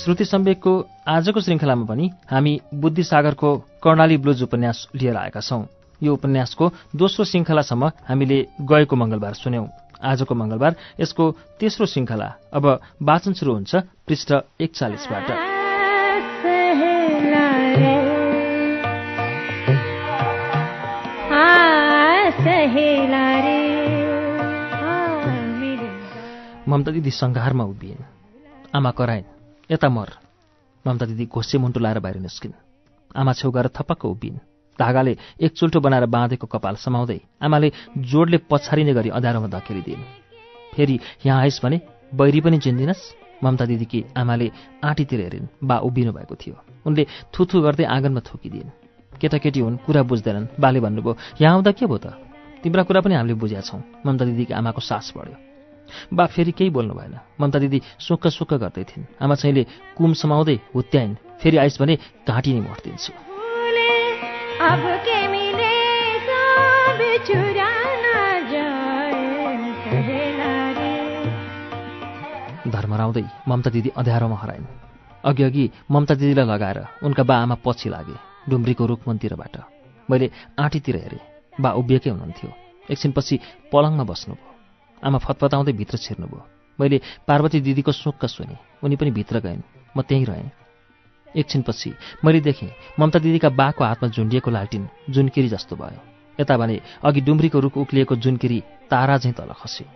श्रुति सम्वेकको आजको श्रृङ्खलामा पनि हामी बुद्धिसागरको कर्णाली ब्लुज उपन्यास लिएर आएका छौं। यो उपन्यासको दोस्रो श्रृङ्खलासम्म हामीले गएको मंगलबार सुन्यौं। आजको मंगलबार यसको तेस्रो श्रृङ्खला अब वाचन सुरु हुन्छ पृष्ठ एकचालिसबाट ममता दिदी सङ्घारमा उभिएन आमा कराइन्। यता मर। ममता दिदी घोसे मुन्टो लाएर बाहिर निस्किन्। आमा छेउ गएर थपक्क उभिन्। धागाले एक चुल्टो बनाएर बाँधेको कपाल समाउँदै आमाले जोडले पछारिने गरी अँध्यारोमा धकेलिदिन् फेरि यहाँ आइस् भने बैरी पनि चिन्दिनस्? ममता दिदीकी आमाले आँटीतिर हेरिन् बा उभिनु भएको थियो। उनले थुथु गर्दै आँगनमा थुकिदिन्। केटाकेटी हुन् कुरा बुझ्दैनन्। बाले भन्नुभयो यहाँ आउँदा के भयो त? तिम्रा कुरा पनि हामीले बुझेका छौँ। ममता दिदीकी आमाको सास बढ्यो। बा फेरि केही बोल्नु भएन। ममता दिदी सुक्क सुक्क गर्दै थिइन्। आमा छैले कुम समाउँदै हुत्याइन्। फेरि आइस भने घाँटी नै मोटिदिन्छु धर्मराउँदै ममता दिदी अँध्यारोमा हराइन्। अघि अघि ममता दिदीलाई लगाएर उनका बा आमा पछि लागे डुम्रीको रुखमन्तिरबाट। मैले आँटीतिर हेरेँ। बा उभिएकै हुनुहुन्थ्यो। एकछिनपछि पलङमा बस्नुभयो। आमा फतफताउँदै भित्र छिर्नुभयो। मैले पार्वती दिदीको सुक्क सुनेँ। उनी पनि भित्र गइन्। म त्यहीँ रहेँ। एकछिनपछि मैले देखेँ ममता दिदीका बाको हातमा झुन्डिएको लालटिन जुनकिरी जस्तो भयो। यता भने अघि डुम्रीको रुख उक्लिएको जुनकिरी तारा झैँ तल खस्यो।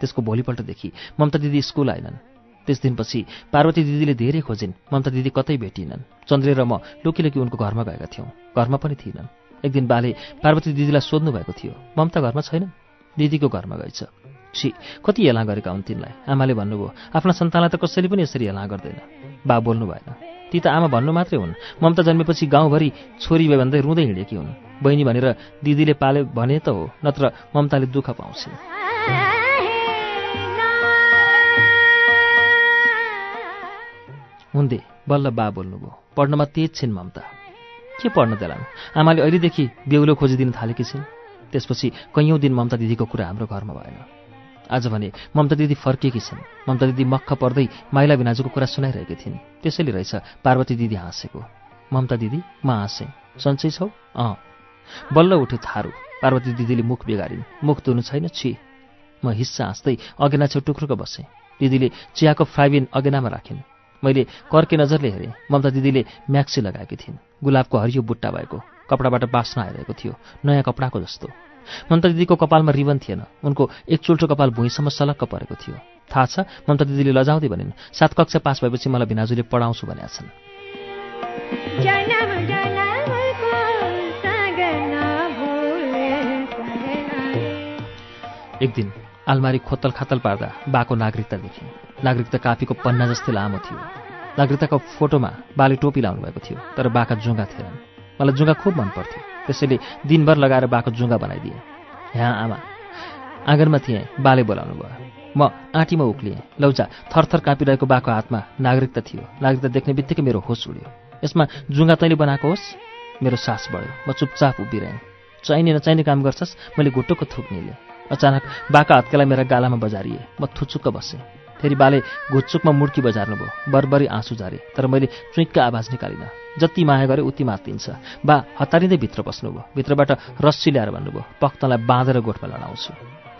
त्यसको भोलिपल्टदेखि ममता दिदी स्कुल आएनन् त्यस दिनपछि पार्वती दिदीले धेरै खोजिन्। ममता दिदी कतै भेटिनन्। चन्द्रे र म लुकी उनको घरमा गएका थियौँ। घरमा पनि थिएनन्। एक दिन बाले पार्वती दिदीलाई सोध्नु भएको थियो ममता घरमा छैन दिदीको घरमा गएछ। छि कति हेला गरेका हुन् तिनलाई? आमाले भन्नुभयो आफ्ना सन्तानलाई त कसैले पनि यसरी हेला गर्दैन। बा बोल्नु भएन। ती त आमा भन्नु मात्रै हुन्। ममता जन्मेपछि गाउँभरि छोरी भए भन्दै रुँदै हिँडेकी हुन्। बहिनी भनेर दिदीले पाले भने त हो नत्र ममताले दुःख पाउँछिन्। हुँदे बल्ल बा बोल्नुभयो। पढ्नमा तेज छिन् ममता। के पढ्न देलान्? आमाले अहिलेदेखि बेहुलो खोजिदिन थालेकी छिन्। त्यसपछि कैयौँ दिन ममता दिदीको कुरा हाम्रो घरमा भएन। आज भने ममता दिदी फर्किएकी छिन्। ममता दिदी मक्ख पर्दै माइला भिनाजुको कुरा सुनाइरहेकी थिइन्। त्यसैले रहेछ पार्वती दिदी हाँसेको। ममता दिदी म हाँसेँ। सन्चै छौ? अँ। बल्ल उठ्यो थारू। पार्वती दिदीले मुख बिगारिन्। मुख धुनु छैन छि। म हिस्सा हाँस्दै अगेना छेउ टुक्रुको बसेँ। दिदीले चियाको फ्राइबिन अगेनामा राखिन्। मैले कर्के नजरले हेरेँ। ममता दिदीले म्याक्सी लगाएकी थिइन्। गुलाबको हरियो बुट्टा भएको। कपडाबाट बास्न आइरहेको थियो। नयाँ कपडाको जस्तो। ममता दिदीको कपालमा रिबन थिएन। उनको एकचुल्टो कपाल भुइँसम्म सलक्क परेको थियो। थाहा छ ममता दिदीले लजाउँदै भनिन् सात कक्षा पास भएपछि मलाई भिनाजुले पढाउँछु भनेका छन्। एक दिन आलमारी खोतल खातल पार्दा बाको नागरिकता देखेँ नागरिकता कापीको पन्ना जस्तै लामो थियो। नागरिकताको फोटोमा बाले टोपी लाउनु भएको थियो तर बाका जुङ्गा थिएनन्। मलाई जुङ्गा खुब मन पर्थ्यो। त्यसैले दिनभर लगाएर बाको जुङ्गा बनाइदिएँ। यहाँ आमा आँगनमा थिएँ बाले बोलाउनु भयो। म आँटीमा उक्लिएँ। लौजा थरथर काँपिरहेको बाको हातमा नागरिकता थियो। नागरिकता देख्ने बित्तिकै मेरो होस उड्यो। यसमा जुङ्गा तैँले बनाएको होस्? मेरो सास बढ्यो। म चुपचाप उभिरहेँ। चाहिने नचाहिने काम गर्छस्? मैले घुट्टोको थुक निलेँ। अचानक बाका हत्केलाई मेरा गालामा बजारिए। म थुचुक्क बसेँ। फेरि बाले घुच्चुकमा मुड्की बजार्नु भयो बरबरी आँसु झारे। तर मैले चुइक्क आवाज निकालिनँ। जति माया गरे उति मातिन्छ बा हतारिँदै भित्र बस्नुभयो। भित्रबाट रस्सी ल्याएर भन्नुभयो पख्तलाई बाँधेर गोठमा लडाउँछु।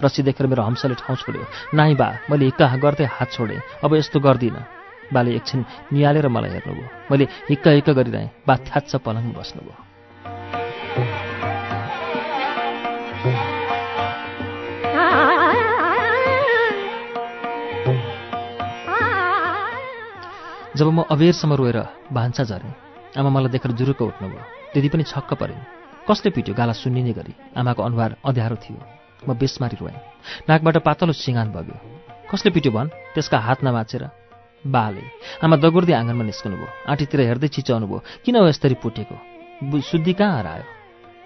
रस्सी देखेर मेरो हम्सले ठाउँ छोड्यो। नाइ बा मैले हिक्का गर्दै हात छोडेँ। अब यस्तो गर्दिनँ बाले एकछिन निहालेर मलाई हेर्नुभयो। मैले हिक्का हिक्का गरिरहेँ बा थ्याच्छ पलङमा बस्नुभयो। जब म अबेरसम्म रोएर भान्सा झरेँ आमा मलाई देखेर जुरुक्क उठ्नुभयो। दिदी पनि छक्क परेन्। कसले पिट्यो गाला सुन्निने गरी। आमाको अनुहार अँध्यारो थियो। म बेसमारी रोएँ। नाकबाट पातलो सिँगान बग्यो। कसले पिट्यो भन्? त्यसका हात नमाचेर। बाले। आमा दगुर्दै आँगनमा निस्कनु भयो आँटीतिर हेर्दै चिचाउनु भयो किन हो यसरी पुटेको? शुद्धि कहाँ हरायो?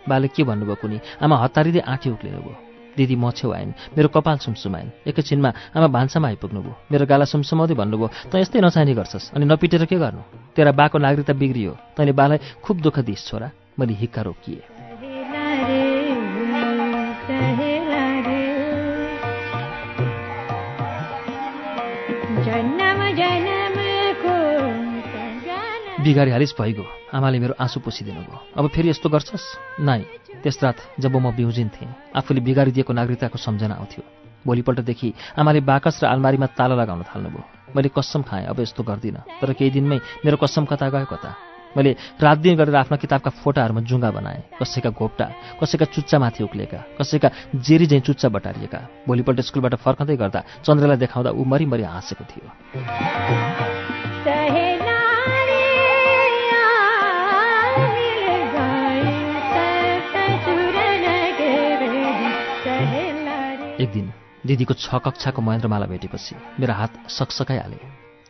बाले के भन्नुभयो कुनी? आमा हतारिँदै आँटी उक्लिनु भयो दिदी म छेउ आइन् मेरो कपाल सुमसुमाइन् एकैछिनमा आमा भान्सामा आइपुग्नुभयो मेरो गाला सुमसुमाउँदै भन्नुभयो त यस्तै नचाहिने गर्छस्। अनि नपिटेर के गर्नु? तेरा बाको नागरिकता बिग्रियो। तैँले बालाई खुब दुःख दिइस् छोरा। मैले हिक्का रोकिएँ। बिगारी हालिस भइगयो। आमाले मेरो आँसु पुसिदिनु भयो। अब फेरि यस्तो गर्छस्? नाइ त्यस रात जब म बिउजिन्थेँ आफूले बिगारिदिएको नागरिकताको सम्झना आउँथ्यो। भोलिपल्टदेखि आमाले बाकस र आलमारीमा ताला लगाउन थाल्नुभयो। मैले कसम खाएँ अब यस्तो गर्दिनँ। तर केही दिनमै मेरो कसम कता गयो कता मैले रात दिन गरेर आफ्ना किताबका फोटाहरूमा जुङ्गा बनाएँ। कसैका घोप्टा कसैका चुच्चामाथि उक्लेका कसैका जेरी झैँ चुच्चा बटारिएका। भोलिपल्ट स्कुलबाट फर्कँदै गर्दा चन्द्रलाई देखाउँदा ऊ मरिमरि हाँसेको थियो। एक दिन दिदीको छ कक्षाको महेन्द्रमाला भेटेपछि मेरो हात सकसकाइहाले।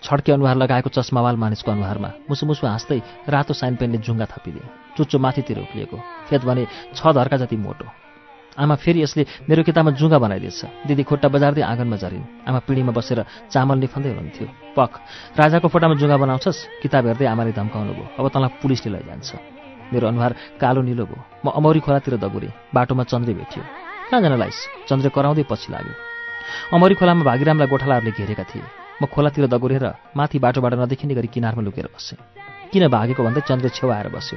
छड्के अनुहार लगाएको चस्मावाल मानिसको अनुहारमा मुसु मुसु हाँस्दै रातो साइन पेनले जुङ्गा थपिदिए। चुच्चो माथितिर उक्लिएको फेद भने छ धर्का जति मोटो। आमा फेरि यसले मेरो किताबमा जुङ्गा बनाइदिएछ। दिदी खुट्टा बजार्दै आँगनमा झरिन्। आमा पिँढीमा बसेर चामल निफन्दै हुनुहुन्थ्यो। पख राजाको फोटामा जुङ्गा बनाउँछस्? किताब हेर्दै आमाले धम्काउनु भयो। अब तँलाई पुलिसले लैजान्छ। मेरो अनुहार कालो निलो भयो। म अमौरी खोलातिर दगुरेँ। बाटोमा चन्द्रे भेटियो। कहाँ लाइस चन्द्र कराउँदै पछि लाग्यो। अमरी खोलामा भागीरामलाई गोठालाहरूले घेरेका थिए। म खोलातिर दगुरेर माथि बाटोबाट नदेखिने गरी किनारमा लुकेर बसेँ। किन भागेको भन्दै चन्द्र छेउ आएर बस्यो।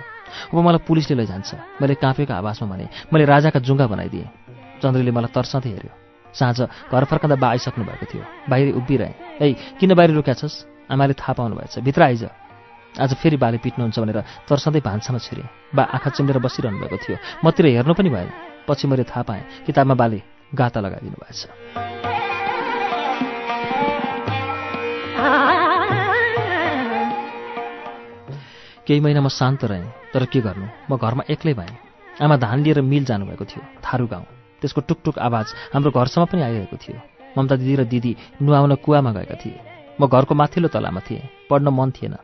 अब मलाई पुलिसले लैजान्छ। मैले काँपेको आवाजमा भने मैले राजाका जुङ्गा बनाइदिएँ। चन्द्रले मलाई तर्साउँदै हेऱ्यो। साँझ घर फर्कँदा बा आइसक्नु भएको थियो। बाहिर उभिरहेँ। ए किन बाहिर लुक्या छस्? आमाले थाहा पाउनु भएछ। भित्र आइज। आज फेरि बाले पिट्नुहुन्छ भनेर तर्साउँदै भान्सामा छिरेँ। बा आँखा चिम्लेर बसिरहनु भएको थियो। मतिर हेर्नु पनि भएन। पछि मैले थाहा पाएँ किताबमा बाले गाता लगाइदिनु भएछ केही महिना म शान्त रहेँ तर के गर्नु? म घरमा एक्लै भएँ। आमा धान लिएर मिल जानुभएको थियो थारू गाउँ। त्यसको टुकटुक आवाज हाम्रो घरसम्म पनि आइरहेको थियो। ममता दिदी र दिदी नुहाउन कुवामा गएका थिए। म घरको माथिल्लो तलामा थिएँ पढ्न मन थिएन।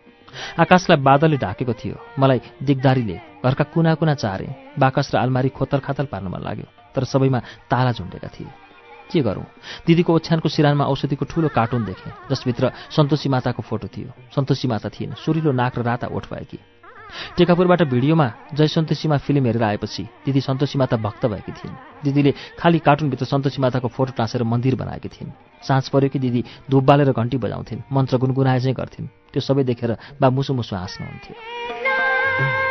आकाशलाई बादलले ढाकेको थियो मलाई दिगदारीले घरका कुना कुना चारे बाकस र आलमारी खोतल खातल पार्न मन लाग्यो तर सबैमा ताला झुन्डेका थिए। के गरौँ? दिदीको ओछ्यानको सिरानमा औषधिको ठुलो कार्टुन देखेँ जसभित्र सन्तोषी माताको फोटो थियो। सन्तोषी माता थिएन सुरिलो नाक र राता ओठ भएकी। टेकापुरबाट भिडियोमा जय सन्तोषीमा फिल्म हेरेर आएपछि दिदी सन्तोषी माता भक्त भएकी थिइन्। दिदीले खाली कार्टुनभित्र सन्तोषी माताको फोटो टाँसेर मन्दिर बनाएकी थिइन्। साँझ पऱ्यो कि दिदी धुप बालेर घन्टी बजाउँथिन् मन्त्र गुनगुनाए चाहिँ गर्थिन्। त्यो सबै देखेर बा मुसु मुसु हाँस्नुहुन्थ्यो।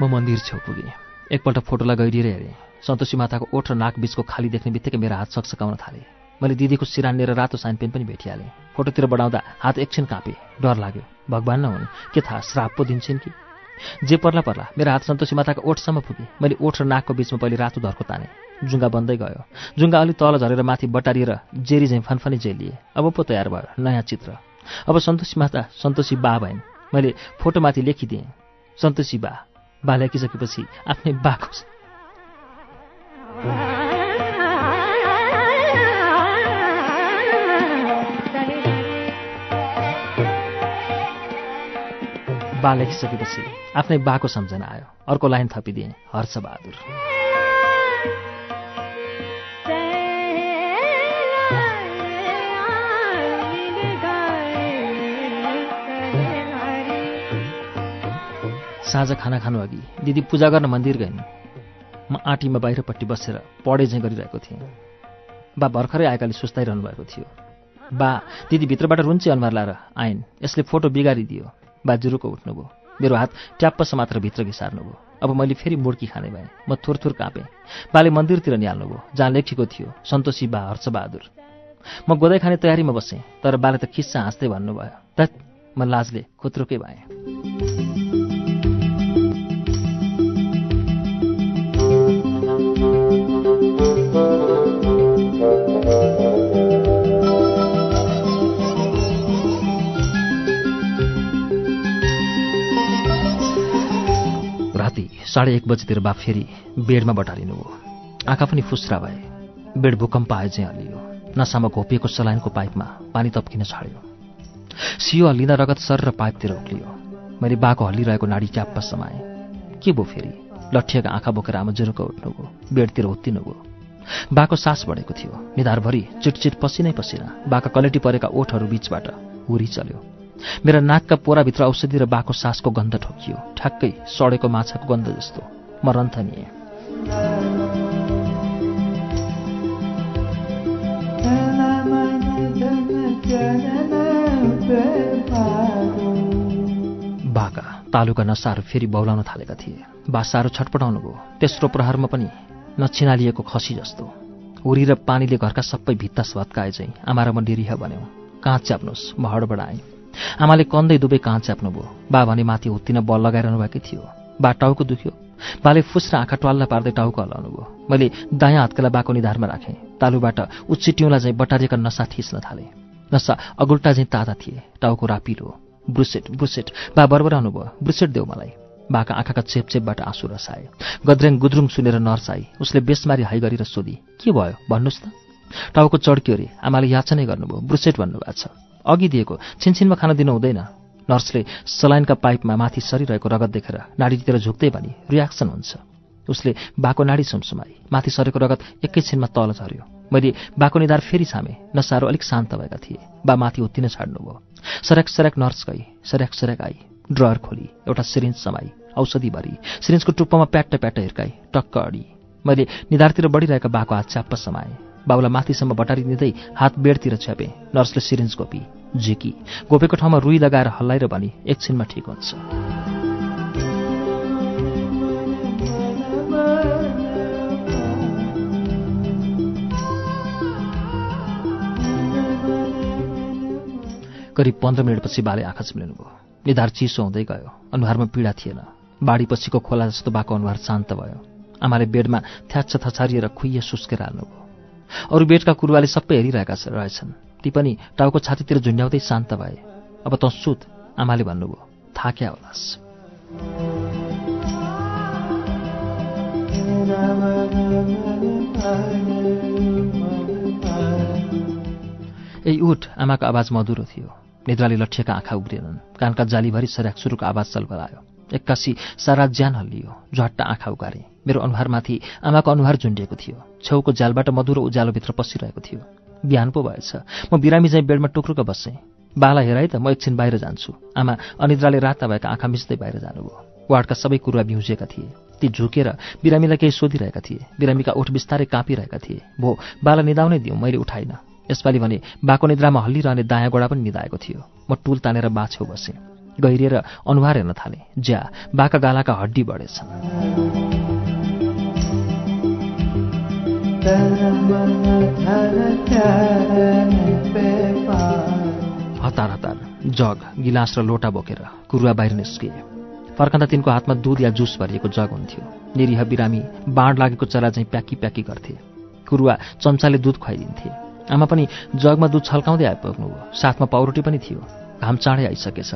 म मन्दिर छेउ पुगेँ एकपल्ट फोटोलाई गइदिएर हेरेँ। सन्तोषी माताको ओठ र नाक बिचको खाली देख्ने बित्तिकै मेरो हात सकसकाउन थालेँ। मैले दिदीको सिरानिएर रातो साइन पेन भेटिहालेँ। फोटोतिर बढाउँदा हात एकछिन काँपे। डर लाग्यो। भगवान् न हुन् के थाहा श्राप पो दिन्छन् कि? जे पर्ला पर्ला मेरो हात सन्तोषी माताको ओठसम्म पुगे मैले ओठ र नाकको बिचमा पहिले रातो धर्को ताने। जुङ्गा बन्दै गयो। जुङ्गा अलिक तल झरेर माथि बटारिएर जेरी झैँ फनफनी जेलिए अब पो तयार भयो नयाँ चित्र। अब सन्तोषी माता सन्तोषी बा भइन्। मैले फोटोमाथि लेखिदिएँ। सन्तोषी बा। बा लेखिसकेपछि आफ्नै बाको बा लेखिसकेपछि आफ्नै बाको सम्झना आयो। अर्को लाइन थपिदिएँ हर्षबहादुर। साँझ खाना खानु अघि दिदी पूजा गर्न मन्दिर गइन्। म आँटीमा बाहिरपट्टि बसेर पढे चाहिँ गरिरहेको थिएँ। बा भर्खरै आएकाले सुस्ताइरहनु भएको थियो। बा दिदी भित्रबाट रुन्चे अनुहार लाएर आइन्। यसले फोटो बिगारिदियो। बा जुरुको उठ्नुभयो। मेरो हात ट्याप्पस मात्र भित्र घिसार्नुभयो अब मैले फेरि मुर्की खाने भएँ। म थुरथुर काँपेँ। बाले मन्दिरतिर निहाल्नुभयो। जहाँ लेखेको थियो सन्तोषी बा हर्षबहादुर। म गोदाइ खाने तयारीमा बसेँ तर बाले त खिस्सा हाँस्दै भन्नुभयो त म लाजले खुत्रुकै भएँ। साढे एक बजीतिर बा फेरि बेडमा बटारिनु हो। आँखा पनि फुस्रा भए। बेड भूकम्प आए चाहिँ हल्लियो नसामा घोपिएको सलाइनको पाइपमा पानी तप्किन छाड्यो। सियो हल्लिँदा रगत सर र पाइपतिर उक्लियो। मैले बाको हल्लिरहेको नाडी च्याप्प समाएँ। के भयो फेरि? लट्ठिएका आँखा बोकेर आमा जुरुको उठ्नुभयो। बेडतिर उत्तिनुभयो बाको सास बढेको थियो। निधारभरि चिटचिट पसिनै पसिना बाका कलेटी परेका ओठहरू बीचबाट हुरी चल्यो मेरा नाकका पोराभित्र औषधि र बाको सासको गन्ध ठोकियो। ठ्याक्कै सडेको माछाको गन्ध जस्तो। म रन्थनिएँ बाका तालुका नसाहरू फेरि बौलाउन थालेका थिए। बासाहरू छटपटाउनु भयो। तेस्रो प्रहारमा पनि नछिनालिएको खसी जस्तो। हुरी र पानीले घरका सबै भित्ता स्वत्काए चाहिँ आमा र म भन्यौँ। कहाँ च्याप्नुहोस् म हडबडाएँ। आमाले कन्दै दुवै कहाँ च्याप्नुभयो। बा भने माथि हुत्तिन बल लगाइरहनु भएकै थियो। बा टाउको दुख्यो। बाले फुस र आँखा ट्वाल्ला पार्दै टाउको हल्लाउनु भयो मैले दायाँ हातकालाई बाको निधारमा राखेँ। तालुबाट उच्चिट्यौँलाई चाहिँ बटारिएका नसा थिच्न थाले। नसा अगुल्टा चाहिँ ताता थिए। टाउको रापिलो। Brusatte Brusatte. बा बरबराउनु भयो ब्रुसेट देऊ मलाई। बाका आँखाका चेपचेपबाट आँसु रसाए। गद्रेङ गुद्रुङ सुनेर नर्स आई उसले बेसमारी हाई गरेर सोधी के भयो? भन्नुहोस् त टाउको चड्क्यो अरे। आमाले याचनै गर्नुभयो। ब्रुसेट भन्नुभएको छ। अघि दिएको छिनछिनमा खान दिनु हुँदैन। नर्सले सलाइनका पाइपमा माथि सरिरहेको रगत देखेर नाडीतिर झुक्दै भनी रियाक्सन हुन्छ। उसले बाको नाडी सुमसुमाई माथि सरेको रगत एकैछिनमा तल झऱ्यो मैले बाको निधार फेरि छामेँ नसाहरू अलिक शान्त भएका थिए। बा माथि उत्तिन छाड्नुभयो। सरक सरक नर्स गई सरक सरक आई। ड्रयर खोली एउटा सिरिन्ज समाई औषधि भरी। सिरिन्जको टुप्पोमा प्याट्ट प्याट्ट हिर्काई टक्क अडी। मैले निधारतिर बढिरहेका बाको हात च्याप्प समाएँ। बाबुलाई माथिसम्म बटारी दिँदै हात बेडतिर छ्यापे नर्सले सिरिन्ज गोपी झिकी गोपेको ठाउँमा रुई लगाएर हल्लाएर भनी एकछिनमा ठिक हुन्छ। करिब पन्ध्र मिनटपछि बाले आँखा चिम्लिनुभयो निधार चिसो हुँदै गयो। अनुहारमा पीडा थिएन। बाढीपछिको खोला जस्तो बाको अनुहार शान्त भयो। आमाले बेडमा थ्याच्छ थछारिएर खुइए सुस्केर हाल्नुभयो। अरू बेडका कुरुवाले सबै हेरिरहेका रहेछन्। ती पनि टाउको छातीतिर झुन्ड्याउँदै शान्त भए। अब त सुत आमाले भन्नुभयो। थाक्या होलास्? ए उठ आमाको आवाज मधुरो थियो। निद्राले लट्ठिएका आँखा उब्रिएनन्। कानका जालीभरि सराक सुरुको आवाज चलबलायो। एक्कासी सारा ज्यान हल्लियो। झट्ट आँखा उगारे। मेरो अनुहारमाथि आमाको अनुहार झुन्डिएको थियो। छेउको जालबाट मधुरो उज्यालोभित्र पसिरहेको थियो। बिहान पो भएछ। म बिरामी चाहिँ बेडमा टुक्रुक बसेँ। बाला हेर है त म एकछिन बाहिर जान्छु। आमा अनिद्राले राता भएका आँखा मिच्दै बाहिर जानुभयो। वार्डका सबै कुरुवा बिउजेका थिए। ती झुकेर बिरामीलाई केही सोधिरहेका थिए। बिरामीका ओठ बिस्तारै काँपिरहेका थिए। भो बाला निदाउनै दिउँ मैले उठाइन। यसपालि भने बाको निद्रामा हल्लिरहने दायाँ गोडा पनि निदाएको थियो। म टुल तानेर बाछेउ बसेँ। गहिरिएर अनुहार हेर्न थालेँ। ज्या बाका गालाका हड्डी बढेछन्। हतार हतार। जग गिलास र लोटा बोकेर कुरुवा बाहिर निस्किए। फर्कँदा तिनको हातमा दुध या जुस भरिएको जग हुन्थ्यो। निरीह बिरामी बाँड लागेको चरा चाहिँ प्याकी प्याकी गर्थे। कुरुवा चम्चाले दुध खुवाइदिन्थे। आमा पनि जगमा दुध छल्काउँदै आइपुग्नुभयो। साथमा पाउरोटी पनि थियो। घाम चाँडै आइसकेछ।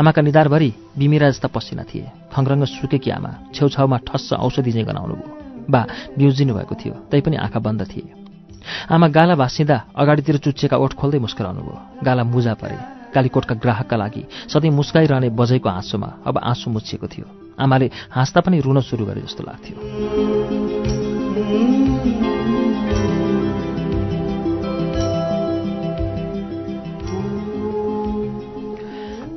आमाका निधारभरि बिमिरा जस्ता पसिना थिए। खङ्रङ्ग सुकेकी आमा छेउछाउमा ठस्स औषधि चाहिँ गनाउनु भयो बा बिउजिनु भएको थियो तैपनि आँखा बन्द थिए। आमा गाला भाँसिँदा अगाडितिर चुच्चिएका ओठ खोल्दै मुस्कुराउनु भयो गाला मुजा परे। कालीकोटका ग्राहकका लागि सधैँ मुस्काइरहने बजैको आँसुमा अब आँसु मुछिएको थियो। आमाले हाँस्दा पनि रुन सुरु गरे जस्तो लाग्थ्यो।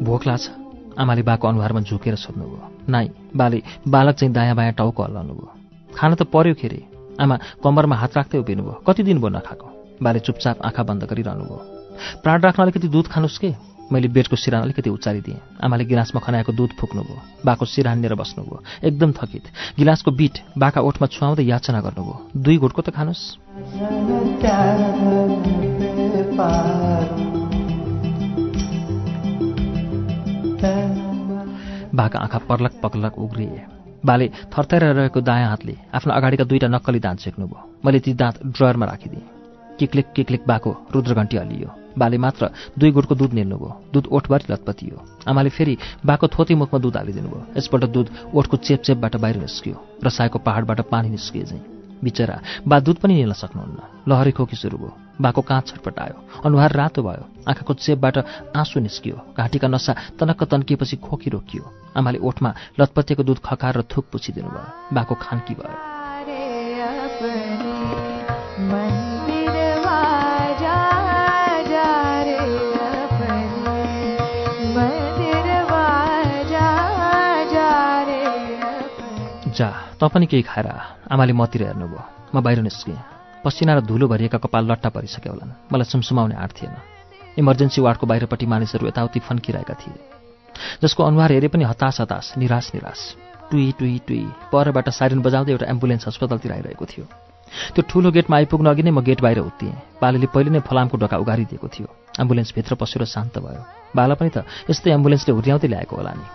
भोक लाग्छ। आमाले बाको अनुहारमा झुकेर सोध्नुभयो। नाइ बाले बालक चाहिँ दायाँ बायाँ टाउको हल्लाउनु भयो खाना त पर्यो अरे आमा कम्बरमा हात राख्दै उभिनु भयो कति दिन भयो नखाएको? बाले चुपचाप आँखा बन्द गरिरहनु भयो प्राण राख्न अलिकति दुध खानुहोस् के? मैले बेडको सिरान अलिकति उचारिदिएँ। आमाले गिलासमा खनाएको दुध फुक्नुभयो। बाको सिरानिएर बस्नुभयो। एकदम थकित। गिलासको बिट बाका ओठमा छुवाउँदै याचना गर्नुभयो। दुई घुटको त खानुहोस् बाका आँखा पर्लक पक्लक उग्रिए। बाले थरथर रहेको दायाँ हातले आफ्नो अगाडिका दुईवटा नक्कली दाँत झेक्नुभयो मैले ती दाँत ड्रयरमा राखिदिएँ। किक्लिक किक्लिक बाको रुद्रघन्टी हल्लियो बाले मात्र दुई गुटको दुध निल्नुभयो दुध ओठभरि लतपतियो। आमाले फेरि बाको थोती मुखमा दुध हालिदिनु भयो यसपल्ट दुध ओठको चेपचेपबाट बाहिर निस्कियो रसाएको पहाडबाट पानी निस्किए चाहिँ बिचरा बा दुध पनि निल्न सक्नुहुन्न। लहरी खोकी सुरु भयो। बाको काँच छटपटायो। अनुहार रातो भयो। आँखाको चेपबाट आँसु निस्कियो। घाँटीका नसा तनक्क तन्किएपछि खोकी रोकियो। आमाले ओठमा लतपतिएको दुध खकाएर थुक पुछिदिनु भयो। बाको खान्की भयो? जा त पनि केही खाएर आमाले मतिर हेर्नुभयो। म बाहिर निस्केँ। पसिना र धुलो भरिएका कपाल लट्टा परिसक्यो होलान् मलाई सुमसुमाउने आँट थिएन। इमर्जेन्सी वार्डको बाहिरपट्टि मानिसहरू यताउति फन्किरहेका थिए। जसको अनुहार हेरे पनि हतास हतास निराश निराश। टुई टुई टुई। परबाट साइरन बजाउँदै एउटा एम्बुलेन्स अस्पतालतिर आइरहेको थियो। त्यो ठुलो गेटमा आइपुग्न अघि नै म गेट बाहिर उत्तिएँ। बालेले पहिले नै फलामको ढोका उगारिदिएको थियो। एम्बुलेन्सभित्र पसेर शान्त भयो। बाला पनि त यस्तै एम्बुलेन्सले हुर्याउँदै ल्याएको होला नि।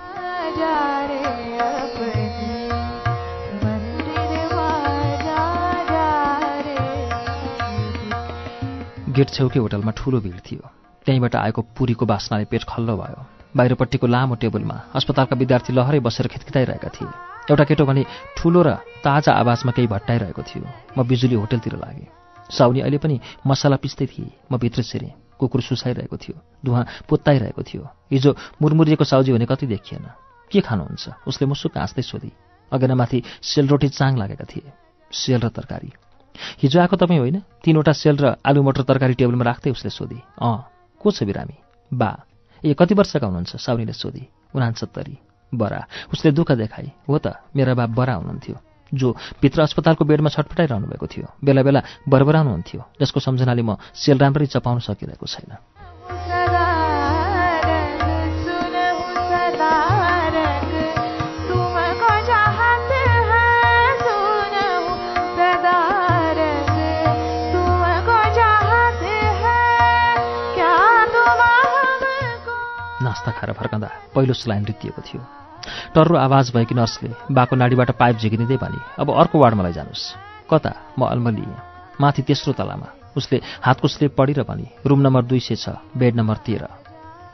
गेट छेउकै होटलमा ठुलो भिड थियो। त्यहीँबाट आएको पुरीको बास्नाले पेट खल्लो भयो। बाहिरपट्टिको लामो टेबलमा अस्पतालका विद्यार्थी लहरै बसेर खितखिताइरहेका थिए। एउटा केटो भने ठुलो र ताजा आवाजमा केही भट्टाइरहेको थियो। म बिजुली होटलतिर लागेँ। साउनी अहिले पनि मसला पिस्दै थिए। म भित्र छिरेँ। कुकुर सुसाइरहेको थियो। धुवा पोत्ताइरहेको थियो। हिजो मुरमुरिएको साउजी हुने कति देखिएन। के खानुहुन्छ? उसले मुसुक हाँस्दै सोधी। अगेनामाथि सेलरोटी चाङ लागेका थिए। सेल र तरकारी। हिजो आएको तपाईँ होइन? तिनवटा सेल र आलु मटर तरकारी टेबलमा राख्दै उसले सोधी। अँ को छ बिरामी बा। ए कति वर्षका हुनुहुन्छ? साउनीले सोधी। उनासत्तरी बरा। उसले दुःख देखाए हो त मेरा बा बरा हुनुहुन्थ्यो। जो भित्र अस्पतालको बेडमा छटपटाइरहनु भएको थियो बेला बेला बरबराउनुहुन्थ्यो जसको सम्झनाले म सेल राम्ररी चपाउन सकिरहेको छैन। नास्ता खाएर फर्कँदा पहिलो स्लाइन रित्तिएको थियो। टर्रो आवाज भएकी नर्सले बाको नाडीबाट पाइप झिकिँदै भने अब अर्को वार्डमा लैजानुहोस् कता? म अल्मलिएँ माथि तेस्रो तलामा। उसले हातको स्लिप पढेर भने रुम नम्बर दुई सय छ बेड नम्बर तेह्र।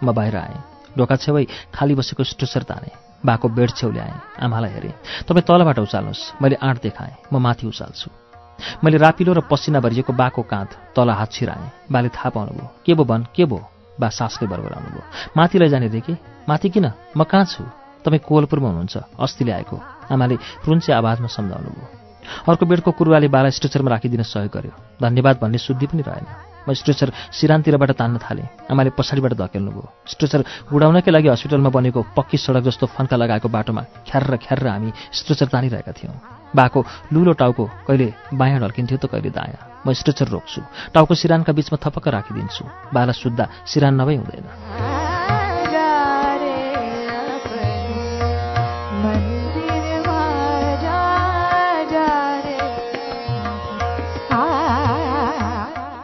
म बाहिर आएँ। ढोका छेउै खाली बसेको स्ट्रेसर ताने। बाको बेड छेउले आएँ। आमालाई हेरेँ। तपाईँ तलबाट उचाल्नुहोस्। मैले आँट देखाएँ। म माथि उचाल्छु। मैले रापिलो र पसिना भरिएको बाको काँध तल हात छिराएँ। बाले थाहा पाउनुभयो के भो भन्? के भो? बा सासले बरबराउनु भयो माथि लैजाने के माथि किन? म कहाँ छु? तपाईँ कोवलपुरमा हुनुहुन्छ। अस्तिले आएको। आमाले रुन्चे आवाजमा सम्झाउनु भयो अर्को बेडको कुरुवाले बाला स्ट्रेचरमा राखिदिन सहयोग गर्यो। धन्यवाद भन्ने शुद्धि पनि रहेन। म स्ट्रेचर सिरानतिरबाट तान्न थालेँ। आमाले पछाडिबाट धकेल्नु भयो स्ट्रेचर उडाउनकै लागि हस्पिटलमा बनेको पक्की सडक जस्तो फन्का लगाएको बाटोमा ख्यार ख्यार हामी स्ट्रेचर तानिरहेका थियौँ। बाको लुलो टाउको कहिले बायाँ ढल्किन्थ्यो त कहिले दायाँ। म स्ट्रेचर रोक्छु टाउको सिरानका बिचमा थपक्क राखिदिन्छु। बाला सुत्दा सिरान नभई हुँदैन।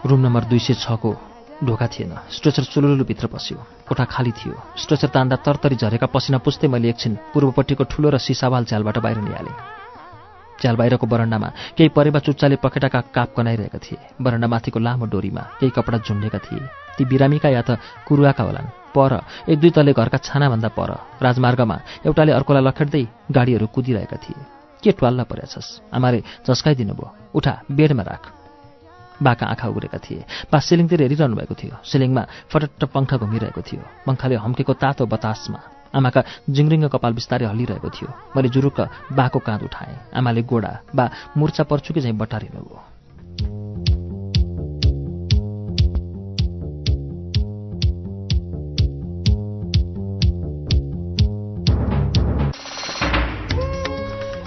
रुम नम्बर दुई सय छको ढोका थिएन। स्ट्रेचर चुलुलुभित्र पस्यो। कोठा खाली थियो। स्ट्रेचर तान्दा तरतरी झरेका पसिना पुस्दै मैले एकछिन पूर्वपट्टिको ठुलो र सिसावाल झ्यालबाट बाहिर निहालेँ। झ्याल बाहिरको बरन्डामा केही परेवा चुच्चाले पखेटाका काप कनाइरहेका थिए। बरन्डामाथिको लामो डोरीमा केही कपडा झुन्डेका थिए। ती बिरामीका या त कुरुवाका होलान्। पर एक दुई तले घरका छानाभन्दा पर राजमार्गमा एउटाले अर्कोलाई लखेट्दै गाडीहरू कुदिरहेका थिए। के ट्वाल्न परेछस्? आमाले झस्काइदिनु भयो उठा बेडमा राख। बाका आँखा उग्रेका थिए। बा सिलिङतिर हेरिरहनु भएको थियो। सिलिङमा फटट्ट पङ्खा घुमिरहेको थियो। पङ्खाले हम्केको तातो बतासमा आमाका जिङ्रिङ्ग कपाल बिस्तारै हल्लिरहेको थियो। मैले जुरुक्क बाको काँध उठाएँ। आमाले गोडा बा मुर्चा पर्छु कि चाहिँ बटारिनु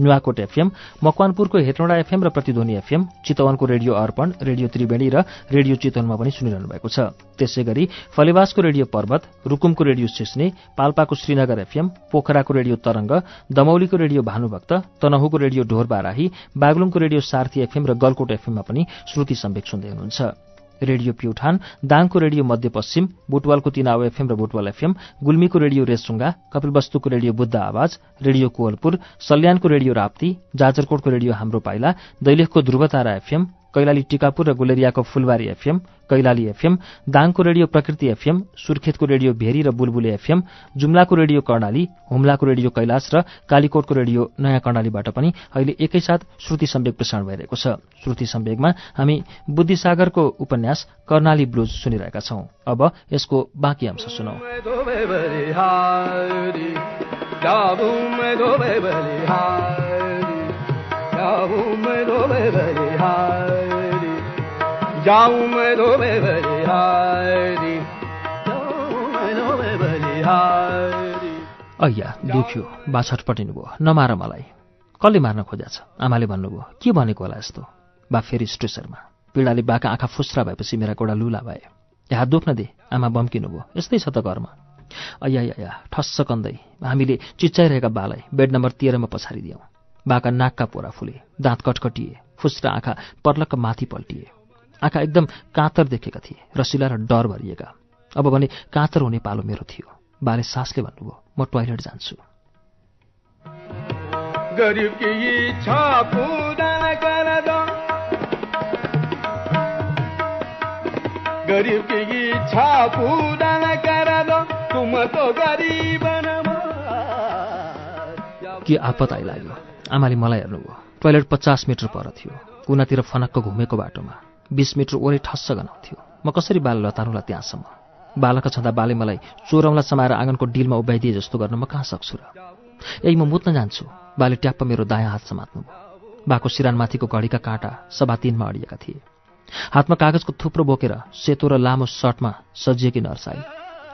नुवाकोट एफएम मकवानपुरको हेटौँडा एफएम र प्रतिध्वनि एफएम चितवनको रेडियो अर्पण रेडियो त्रिवेणी र रेडियो चितवनमा पनि सुनिरहनु भएको छ। त्यसै गरी फलेवासको रेडियो पर्वत रुकुमको रेडियो सिस्ने पाल्पाको श्रीनगर एफएम पोखराको रेडियो तरंग दमौलीको रेडियो भानुभक्त तनहुको रेडियो ढोरबाराही बागलुङको रेडियो सार्थी एफएम र गलकोट एफएममा पनि श्रुति सम्वेक सुन्दै हुनुहुन्छ। रेडियो प्युठान दाङको रेडियो मध्यपश्चिम बुटवालको तिनाव एफएम र बुटवाल एफएम गुल्मीको रेडियो रेसुङ्गा कपिलवस्तुको रेडियो बुद्ध आवाज रेडियो कोवलपुर सल्यानको रेडियो राप्ती जाजरकोटको रेडियो हाम्रो पाइला दैलेखको ध्रुवतारा एफएम कैलाली टिकापुर र गुलेरियाको फुलबारी एफएम कैलाली एफएम दाङको रेडियो प्रकृति एफएम सुर्खेतको रेडियो भेरी र बुलबुले एफएम जुम्लाको रेडियो कर्णाली हुम्लाको रेडियो कैलाश र कालीकोटको रेडियो नयाँ कर्णालीबाट पनि अहिले एकैसाथ श्रुति सम्वेक प्रसारण भइरहेको छ। श्रुति सम्वेकमा हामी बुद्धिसागरको उपन्यास कर्णाली ब्लुज सुनिरहेका छौं। अब यसको बाँकी अंश सुनौ। जाऊं मैं तो बलिहारी अయ్या दुख्यो बा छटपटिनु भयो नमार मलाई। कसले मार्न खोजा छ आमाले भन्नुभयो के भनेको होला यस्तो? बा फेरि स्ट्रेसरमा। पीडाले बाका आँखा फुस्रा भएपछि मेरा गोडा लुला भए। यहाँ दुख्न दे। आमा बम्किनु भयो यस्तै छ त घरमा। अయ్या या ठस्स कन्दै। हामीले चिच्चाइरहेका बालाई बेड नम्बर तेह्रमा पछारिदियौँ। बाका नाकका पोरा फुले दाँत कटकटिए फुस्रा आँखा पर्लक्क माथि पल्टिए। आँखा एकदम काँतर देखेका थिए रसिला र डर भरिएका। अब भने काँतर हुने पालो मेरो थियो। बाले सासले भन्नुभयो म टोइलेट जान्छु। के आपत आइलाग्यो आमाले मलाई हेर्नुभयो। टोइलेट पचास मिटर पर थियो। कुनातिर फनक्क घुमेको बाटोमा बिस मिटर ओरै ठस्स गनाउँथ्यो म कसरी बाल लतानुला त्यहाँसम्म? बालक छँदा बाले मलाई चोरौँला समाएर आँगनको डिलमा उभ्याइदिए जस्तो गर्न म कहाँ सक्छु र? यही म मुत्न जान्छु। बाले ट्याप्प मेरो दायाँ हात समात्नु बाको सिरानमाथिको घडीका काँटा सभा तिनमा अडिएका थिए। हातमा कागजको थुप्रो बोकेर सेतो र लामो सर्टमा सजिएकी नर्साई।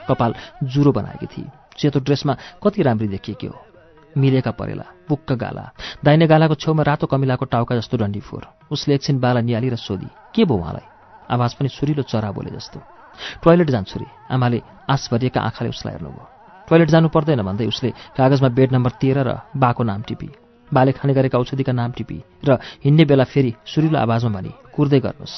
कपाल जुरो बनाएकी थिए सेतो ड्रेसमा कति राम्री देखिएकी हो? मिलेका परेला पुक्क गाला। दाहिने गालाको छेउमा रातो कमिलाको टाउका जस्तो डन्डी फोर उसले एकछिन बाला निहाली र सोधी के भयो उहाँलाई? आवाज पनि सुरिलो चरा बोले जस्तो। टोइलेट जान्छु रे। आमाले आँस भरिएका आँखाले उसलाई हेर्नुभयो। टोइलेट जानु पर्दैन भन्दै उसले कागजमा बेड नम्बर तेह्र र बाको नाम टिपी। बाले खाने गरेका औषधिका नाम टिपी र हिँड्ने बेला फेरि सुरिलो आवाजमा भनी कुर्दै गर्नुहोस्।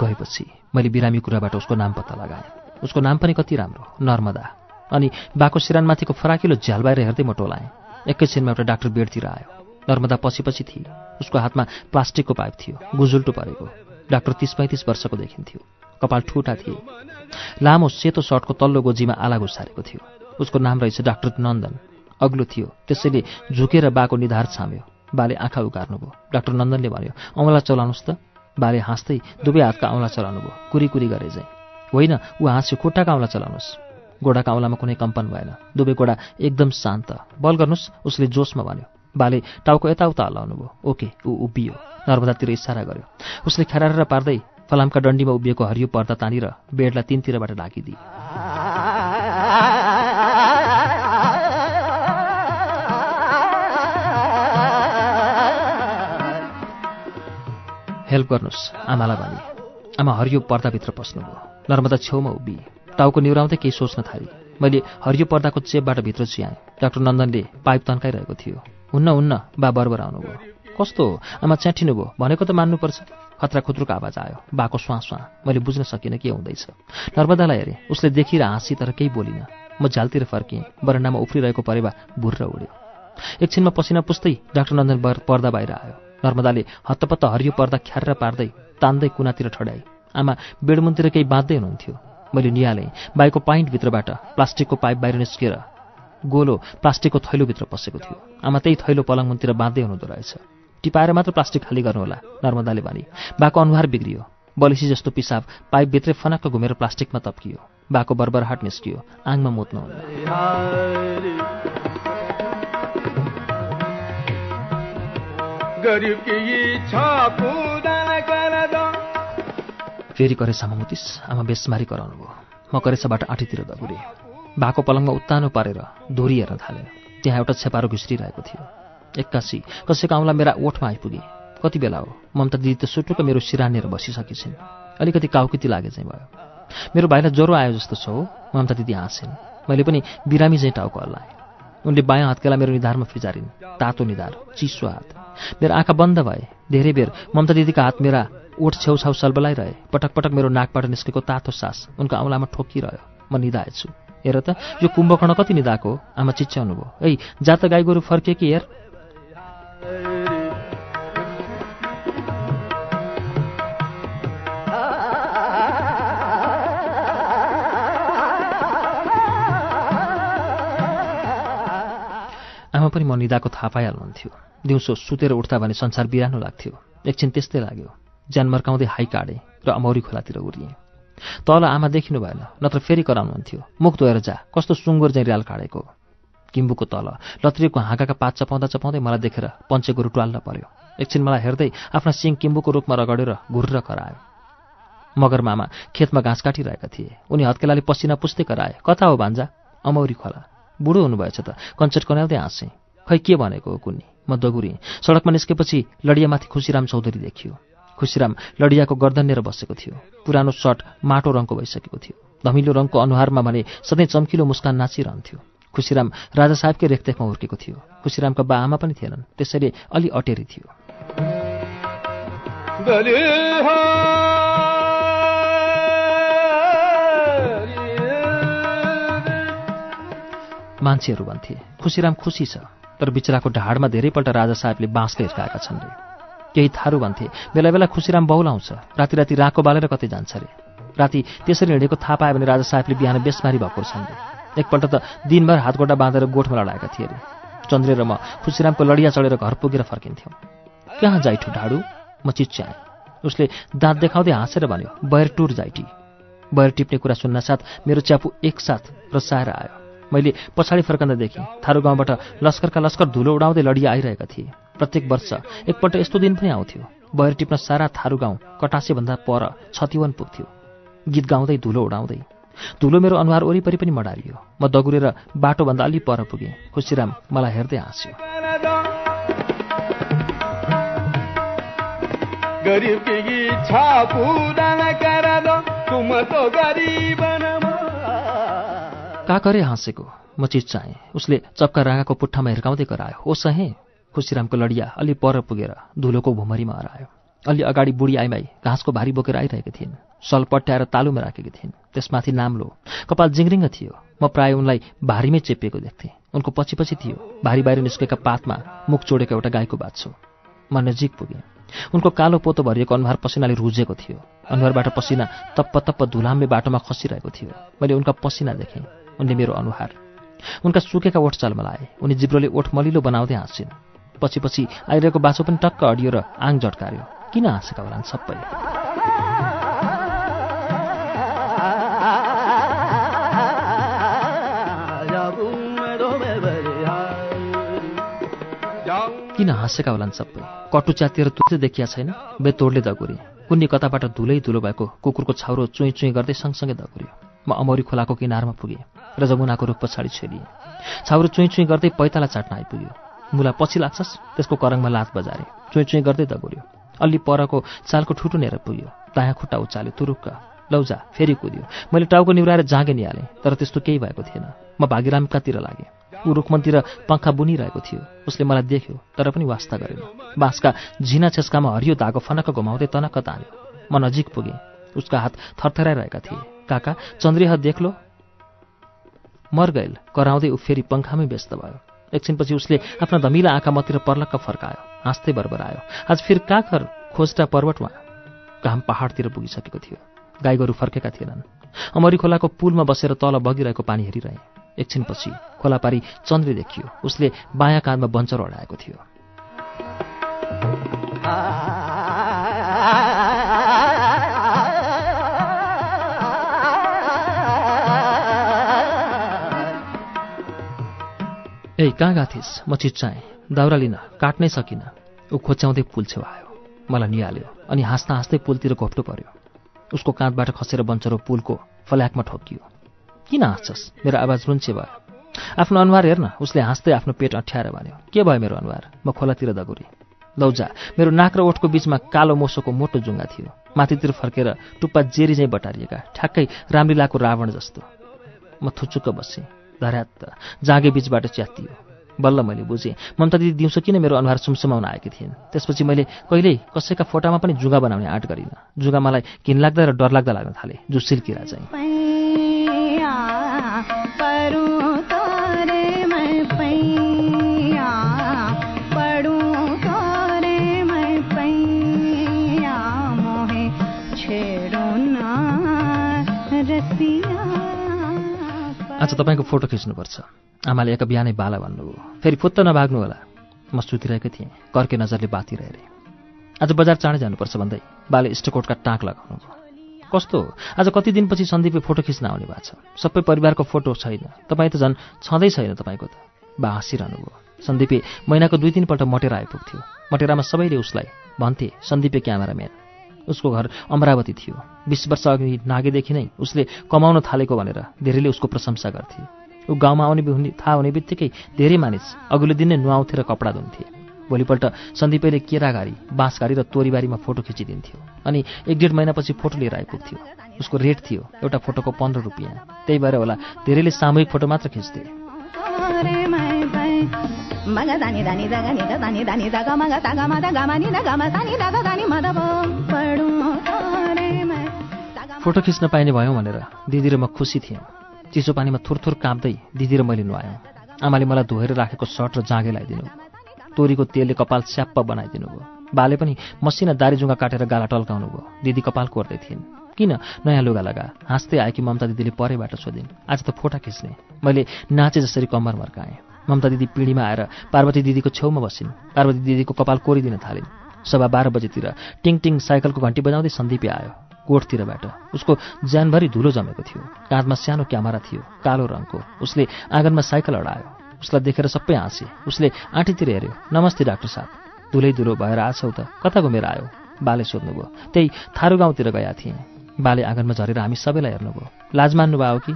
गएपछि मैले बिरामी कुराबाट उसको नाम पत्ता लगाएँ। उसको नाम पनि कति राम्रो नर्मदा। अनि बाको सिरानमाथिको फराकिलो झ्याल बाहिर हेर्दै म टोलाएँ। एकैछिनमा एउटा डाक्टर बेडतिर आयो। नर्मदा पछि पछि थिए। उसको हातमा प्लास्टिकको पाइप थियो। गुजुल्टो परेको। डाक्टर तिस पैँतिस वर्षको देखिन्थ्यो। कपाल ठुटा थिए। लामो सेतो सर्टको तल्लो गोजीमा आला घुसारेको थियो। उसको नाम रहेछ डाक्टर नन्दन। अग्लो थियो। त्यसैले झुकेर बाको निधार छाम्यो। बाले आँखा उगार्नुभयो डाक्टर नन्दनले भन्यो औँला चलाउनुहोस् त। बाले हाँस्दै दुवै हातका औँला चलाउनु भयो। कुरी कुरी गरे चाहिँ होइन ऊ हाँस्यो खुट्टाका औँला चलाउनुहोस्। गोडाका औँलामा कुनै कम्पन भएन। दुवै गोडा एकदम शान्त। बल गर्नुहोस् उसले जोसमा भन्यो। बाले टाउको यताउता हल्लाउनु भयो। ओके ऊ उभियो। नर्मदातिर इसारा गर्यो। उसले खेराएर पार्दै फलामका डन्डीमा उभिएको हरियो पर्दा तानेर बेडलाई तिनतिरबाट ढाकिदिए हेल्प गर्नुहोस् आमालाई भने। आमा हरियो पर्दाभित्र पस्नुभयो। नर्मदा छेउमा उभि टाउको निहुराउँदै केही सोच्न थाले। मैले हरियो पर्दाको चेपबाट भित्र चियाएँ। डाक्टर नन्दनले पाइप तन्काइरहेको थियो। हुन्न हुन्न बा बर्बर आउनुभयो। कस्तो हो? आमा च्याठिनु भयो। भनेको त मान्नुपर्छ। खतरा खुत्रुको आवाज आयो। बाको स्वाँ मैले बुझ्न सकिनँ के हुँदैछ। नर्मदालाई हेरेँ। उसले देखिएर हाँसी तर केही बोलिनँ। म झ्यालतिर फर्किएँ। बरन्डामा उफ्रिरहेको परेवा भुर्र उड्यो। एकछिनमा पसिना पुस्दै डाक्टर नन्दन पर्दा बाहिर आयो। नर्मदाले हत्तपत्त हरियो पर्दा ख्यार पार्दै तान्दै कुनातिर ठडाई। आमा बेडमुनतिर केही बाँध्दै हुनुहुन्थ्यो। मैले निहालेँ बाइकको पाइन्टभित्रबाट प्लास्टिकको पाइप बाहिर निस्किएर गोलो प्लास्टिकको थैलोभित्र पसेको थियो। आमा त्यही थैलो पलङमुनतिर बाँध्दै हुनुहुँदो रहेछ। टिपाएर मात्र प्लास्टिक खाली गर्नुहोला नर्मदाले भने। बाको अनुहार बिग्रियो। बलिसी जस्तो पिसाब पाइपभित्रै फनक्क घुमेर प्लास्टिकमा तप्कियो। बाको बर्बरहाट निस्कियो। आङमा मुत्नुहुन्न। फेरि करेसामा मुतिस। आमा बेसमारी कराउनु भयो। म करेसाबाट आँटीतिर दगुरेँ। भाको पलङमा उत्तानो पारेर धुरी हेर्न थालेँ। त्यहाँ एउटा छेपारो घुस्रिरहेको थियो। एक्कासी कसैको औँला मेरा ओठमा आइपुगे। कति बेला हो? ममता दिदी त सुटुक्क मेरो सिरानेर बसिसकेछिन्। अलिकति काउकिती लागे चाहिँ भयो। मेरो भाइलाई ज्वरो आयो जस्तो छ हो। ममता दिदी हाँसिन्। मैले पनि बिरामी चाहिँ टाउको हल्लाएँ। उनले बायाँ हातकेला मेरो निधारमा फिजारिन्। तातो निधार चिसो हात। मेरो आँखा बन्द भए। धेरै बेर ममता दिदीका हात मेरा ओठ छेउछाउ सलबलाइरहे। पटक पटक मेरो नाकबाट निस्केको तातो सास उनको औँलामा ठोकिरह्यो। म निधाएछु हेर त यो कुम्भकर्ण कति निधाएको हो? आमा चिच्याउनु भयो। ऐ जात गाई गोरु फर्के कि हेर। आमा पनि म निदाको थाहा पाइहाल्नुहुन्थ्यो। दिउँसो सुतेर उठ्दा भने संसार बिरानो लाग्थ्यो। एकछिन त्यस्तै लाग्यो। ज्यान मर्काउँदै हाई काडेँ र अमौरी खोलातिर उरिएँ। तल आमा देखिनु भएन नत्र फेरि कराउनुहुन्थ्यो। मुख धोएर जा कस्तो सुँगुर चाहिँ रियाल काडेको किम्बुको तल। लत्रीको हाँगाका पात चपाउँदा चपाउँदै मलाई देखेर पञ्चेको टुवाल्न पर्यो। एकछिन मलाई हेर्दै आफ्ना सिङ किम्बुको रूपमा रगडेर घुर्र करायो। मगर मामा खेतमा घाँस काटिरहेका थिए। उनी हत्केलाले पसिना पुस्दै कराए कता हो भान्जा? अमौरी खोला। बुढो हुनुभएछ त। कञ्चट कनाउँदै हाँसेँ। खै के भनेको हो कुन्नी? म दगुरेँ सडकमा निस्केपछि लडियामाथि खुसीराम चौधरी देखियो। खुसीराम लडियाको गर्दनेर बसेको थियो। पुरानो सर्ट माटो रङको भइसकेको थियो। धमिलो रङको अनुहारमा भने सधैँ चम्किलो मुस्कान नाचिरहन्थ्यो। खुसीराम राजा साहेबकै रेखदेखमा हुर्केको थियो। खुसीरामका बा आमा पनि थिएनन्। त्यसैले अलि अटेरी थियो। मान्छेहरू भन्थे खुसीराम खुसी छ। तर बिचराको ढाडमा धेरैपल्ट राजा साहेबले बाँसले हिर्काएका छन् रे। केही थारू भन्थे बेला बेला खुसीराम बौलाउँछ राति राति राको बालेर कतै जान्छ रे। राति त्यसरी हिँडेको थाहा पायो भने राजा साहेबले बिहान बेसमारी भएको छन् रे। एकपल्ट त दिनभर हातगोटा बाँधेर गोठमा लडाएका थिए अरे चन्द्रे र म खुसीरामको लडिया चढेर घर पुगेर फर्किन्थ्यौँ। कहाँ जाइठो ढाडु? म चिच्याएँ। उसले दाँत देखाउँदै हाँसेर भन्यो बयर टुर जाइटी बयर टिप्ने कुरा सुन्नासाथ मेरो च्यापु एकसाथ रसाएर आयो। मैले पछाडि फर्कँदा देखेँ थारू गाउँबाट लस्करका लस्कर धुलो उडाउँदै लडिया आइरहेका थिए। प्रत्येक वर्ष एकपल्ट यस्तो दिन पनि आउँथ्यो। बयर टिप्न सारा थारू गाउँ कटासेभन्दा पर छतिवन पुग्थ्यो। गीत गाउँदै धुलो उडाउँदै। धुलो मेरो अनुहार वरिपरि पनि मडारियो। म दगुरेर बाटोभन्दा अलि पर पुगेँ। खुसीराम मलाई हेर्दै हाँस्यो। काकरे हाँसेको म चिच्चाएँ उसले चप्का राँगाको पुट्ठामा हिर्काउँदै करायो। ओ सहे खुसीरामको लडिया अलि पर पुगेर धुलोको भुमरीमा हरायो। अलि अगाडि बुढी आइमाई घाँसको भारी बोकेर आइरहेकी थिइन्। सल पट्याएर तालुमा राखेकी थिइन्। त्यसमाथि नाम्लो कपाल जिङ्रिङ्ग थियो। म प्राय उनलाई भारीमै चेपिएको देख्थेँ। उनको पछि पछि थियो। भारी बाहिर निस्केका पातमा मुख चोडेको एउटा गाईको बाछो। म नजिक पुगेँ। उनको कालो पोतो भरिएको अनुहार पसिनाले रुजेको थियो। अनुहारबाट पसिना तप्प तप्प धुलाम्बे बाटोमा खसिरहेको थियो। मैले उनका पसिना देखेँ। उनले मेरो अनुहार। उनका सुकेका ओठ चलमलाए उनी जिब्रोले ओठ मलिलो बनाउँदै हाँसिन् पछि पछि आइरहेको बाछो पनि टक्क अडियो र आङ झट्कार्यो। किन हाँसेका होलान् सबै? किन हाँसेका होलान् सबै? कटु च्यातिएर तुते देखिया छैन? बेतोडले दगुरे। कुन्नी कताबाट धुलै धुलो भएको कुकुरको छाउरो चुइँ चुइँ गर्दै सँगसँगै दगुर्यो। म अमौरी खोलाको किनारमा पुगेँ र जमुनाको रुख पछाडि छेलिएँ छाउरो चुइँ चुइँ गर्दै पैताला चाट्न आइपुग्यो। मुला पछि लाग्छस् त्यसको करङमा लात बजारे। चुइँ चुइँ गर्दै दगुर्यो। अलि परको चालको ठुटो नेर पुग्यो। दायाँ खुट्टा उचाल्यो। तुरुक्क लौजा फेरि कुद्यो। मैले टाउको निहुराएर जाँगे निहालेँ तर त्यस्तो केही भएको थिएन। म भागीरामकातिर लागेँ। ऊ रुखमनतिर पङ्खा बुनिरहेको थियो। उसले मलाई देख्यो तर पनि वास्ता गरेन। बाँसका झिना छेस्कामा हरियो धागो फनक्क घुमाउँदै तनक्क तान्यो। म नजिक पुगेँ। उसका हात थरथराइरहेका थिए। काका चन्द्रिह देख्लो मर गएल कराउँदै ऊ फेरि पङ्खामै व्यस्त भयो। एकछिनपछि उसले आफ्ना धमिला आँखा मतिर पर्लक्क फर्कायो हाँस्दै बरबरायो। आज फेरि काकर खोज्दा पर्वतमा घाम पहाडतिर पुगिसकेको थियो। गाई गोरु फर्केका थिएनन्। अमरी खोलाको पुलमा बसेर तल बगिरहेको पानी हेरिरहे। एकछिनपछि खोलापारी चन्द्री देखियो। उसले बायाँ काँधमा बन्चर अडाएको थियो। ए कहाँ गएको थिइस्? म चिच्चाएँ दाउरा लिन। काट्नै सकिनँ। ऊ खोच्याउँदै पुल छेउ आयो। मलाई निहाल्यो अनि हाँस्दा हाँस्दै पुलतिर घोप्टो पर्यो। उसको काँधबाट खसेर बन्चरो पुलको फल्याकमा ठोकियो किन हाँस्छस्? मेरो आवाज रुन्चे भयो। आफ्नो अनुहार हेर्न। उसले हाँस्दै आफ्नो पेट अठ्याएर भन्यो के भयो मेरो अनुहार? म खोलातिर दगुरी। लौजा मेरो नाक र ओठको बिचमा कालो मोसोको मोटो जुङ्गा थियो। माथितिर फर्केर टुप्पा जेरी चाहिँ बटारिएका ठ्याक्कै रामलीलाको रावण जस्तो। म थुचुक्क बसेँ। धरात जागे बिचबाट च्यातियो। बल्ल मैले बुझेँ ममता दिदी दिउँसो किन मेरो अनुहार सुमसुमाउन आएकी थिइन्? त्यसपछि मैले कहिल्यै कसैका फोटामा पनि जुगा बनाउने आँट गरिनँ। जुगा मलाई घिनलाग्दा र डरलाग्दा लाग्न थाले जुसिल किरा चाहिँ। आज तपाईँको फोटो खिच्नुपर्छ। आमाले एक बिहानै बाला भन्नुभयो। फेरि फुत्त नभाग्नु होला म सुतिरहेकै थिएँ। कर्के नजरले बातिर हेरेँ। आज बजार चाँडै जानुपर्छ भन्दै बाले इष्टकोटका टाँक लगाउनु कस्तो? आज कति दिनपछि सन्दीपले फोटो खिच्न आउने भएको छ? सबै परिवारको फोटो छैन। तपाईँ त झन् छँदै छैन तपाईँको त। बा हाँसिरहनु भयो सन्दीपे महिनाको दुई तिनपल्ट मटेर आइपुग्थ्यो। मटेरामा सबैले उसलाई भन्थे सन्दीपे क्यामेराम्यान। उसको घर अमरावती थियो। बिस वर्ष अघि नागेदेखि नै उसले कमाउन थालेको भनेर धेरैले उसको प्रशंसा गर्थे। ऊ गाउँमा आउने थाहा हुने बित्तिकै धेरै मानिस अघिल्लो दिन नै नुहाउँथे र कपडा धुन्थे। भोलिपल्ट सन्दीपैले केराघारी बाँसघारी र तोरीबारीमा फोटो खिचिदिन्थ्यो अनि एक डेढ महिनापछि फोटो लिएर आइपुग्थ्यो। उसको रेट थियो एउटा फोटोको पन्ध्र रुपियाँ। त्यही भएर होला धेरैले सामूहिक फोटो मात्र खिच्थे। फोटो खिच्न पाइने भयौँ भनेर दिदी र म खुसी थियौँ। चिसो पानीमा थुरथुर काँप्दै दिदी र मैले नुहायौँ। आमाले मलाई धोएर राखेको सर्ट र जाँगे लगाइदिनु तोरीको तेलले कपाल स्याप्प बनाइदिनु भयो। बाले पनि मसिना दारीजुङ्गा काटेर गाला टल्काउनु भयो। दिदी कपाल कोर्दै थिइन्। किन? नयाँ लुगा लगा। हाँस्दै आएकी ममता दिदीले परेबाट सोधिन् आज त फोटा खिच्ने। मैले नाचे जसरी कम्मर मर्काएँ ममता दिदी पिँढीमा आएर पार्वती दिदीको छेउमा बसिन्। पार्वती दिदीको कपाल कोरिदिन थालिन्। सभा बाह्र बजेतिर टिङ टिङ साइकलको घन्टी बजाउँदै सन्दीपे आयो। कोठतिरबाट उसको ज्यानभरि धुलो जमेको थियो। काँधमा सानो क्यामेरा थियो कालो रङको। उसले आँगनमा साइकल अडायो। उसलाई देखेर सबै हाँसे। उसले आँटीतिर हेऱ्यो नमस्ते डाक्टर साहब। धुलै धुलो भएर आछौ त। कता घुमेर आयो? बाले सोध्नुभयो। त्यही थारू गाउँतिर गएका थिएँ। बाले आँगनमा झरेर हामी सबैलाई हेर्नुभयो। लाज मान्नुभयो कि?